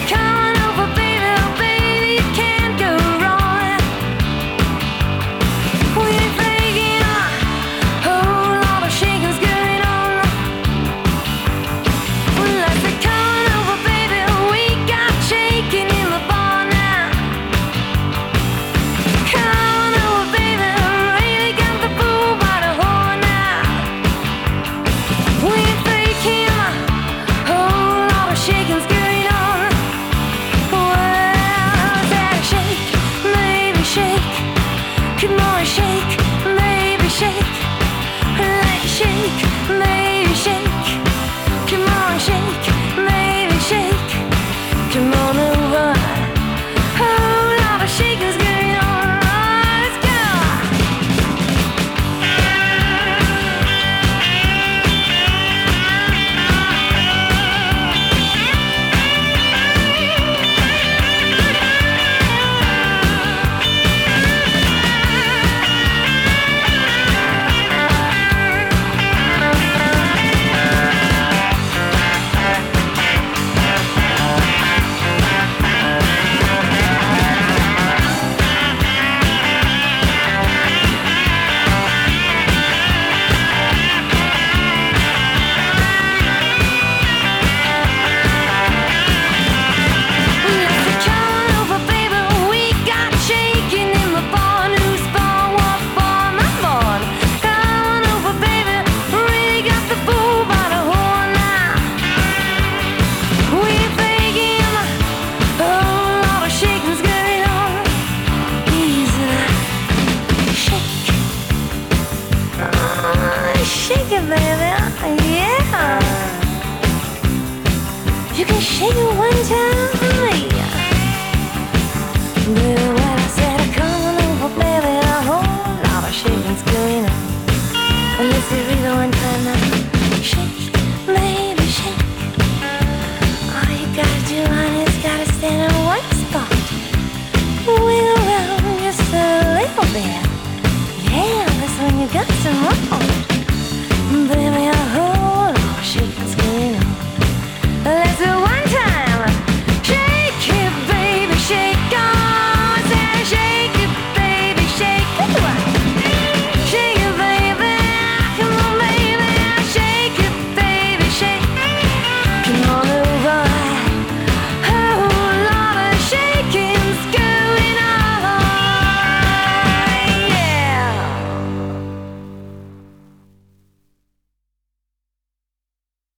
overcome Come on, shake, baby, shake, like shake, baby. shake it, baby. Yeah. You can shake it one time. Yeah. Baby, when I said I'm coming over, baby, a whole lot of shaking's going on. And this is really one time now. Shake, baby, shake. All you gotta do, honey, is gotta stand in one spot. Wiggle around just a little bit. Yeah, that's when you got some more baby, I hope.